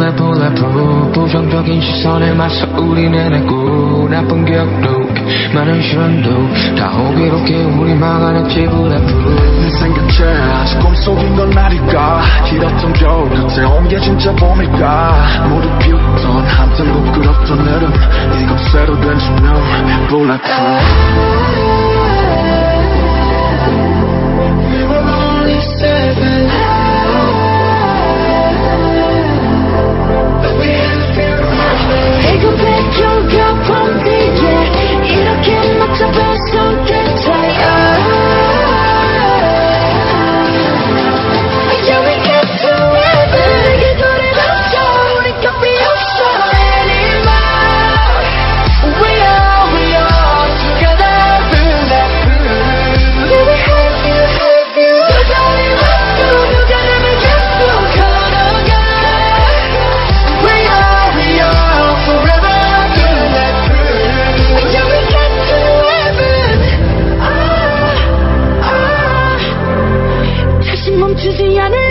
bullet bulletproof 부정적인 시선에 맞서 우리는 했고 나쁜 기억도 많은 시련도 다 호기롭게 우리 막아냈지 bulletproof 내 생각에 아직 꿈속인 건 아닐까? 길었던 겨울 끝에 온 게 진짜 봄일까? 모두 비웃던 한참 부끄럽던 여름 이곳 새로 된 수명 Bulletproof 只需要你